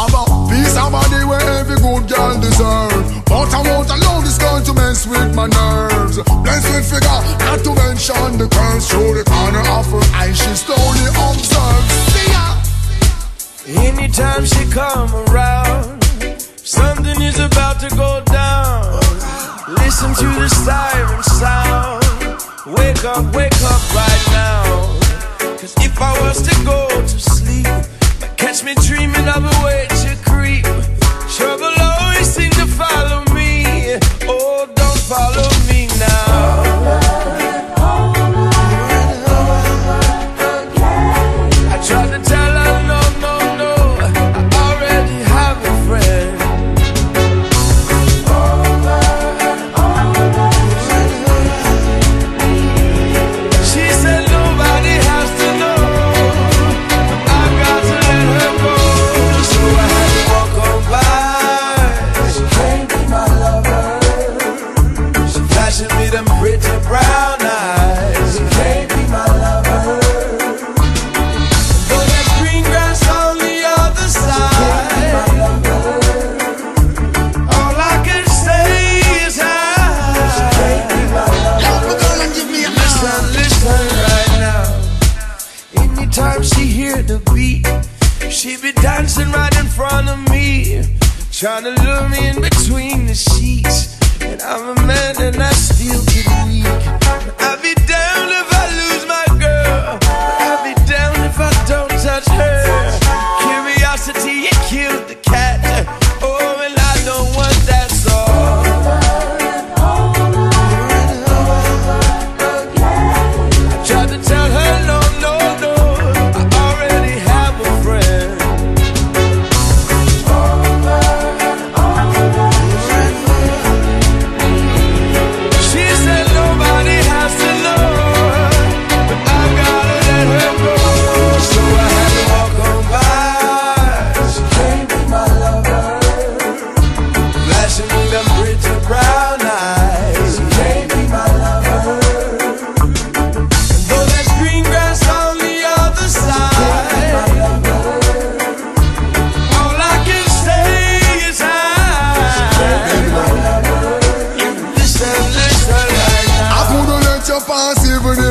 Have a piece of body where every good girl deserve. But I won't allow this girl to mess with my nerves. Blessed with figure, not to mention the curves through the corner of her eye. She slowly observes. See ya. Anytime she come around, something is about to go down. Listen to the siren sound. Wake up, wake up right now. Anytime she hear the beat, she be dancing right in front of me, trying to lure me in between the sheets. And I'm a man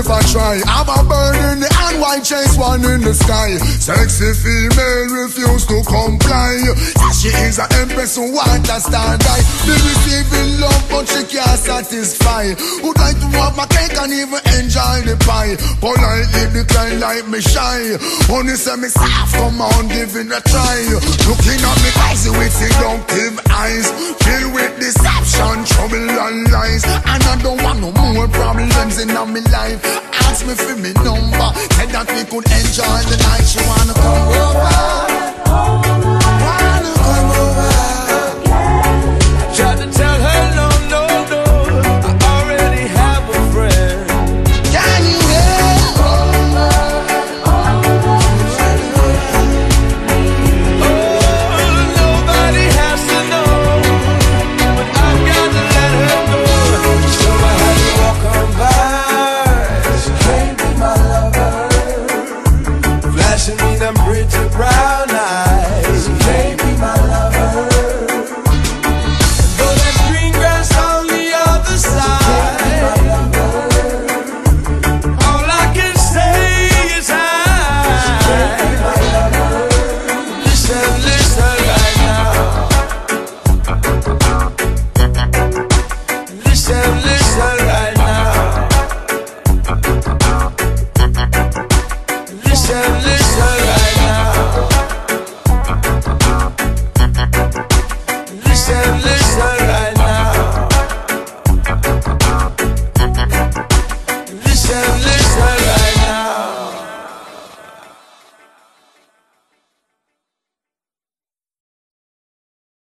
I try. I'm a bird in the hand, white chase one in the sky. Sexy female refuse to comply. Says she is an empress who want a star guy. Be receiving love, but she can't satisfy. Would like to have my cake and even enjoy the pie. Politely decline like me shy. Only say me soft, come on, give it a try. Looking at me crazy with seductive eyes. Filled with deception, trouble and lies. And I don't want no more problems in my life. Ask me for me number. Said that we could enjoy the night. She wanna come over. Listen,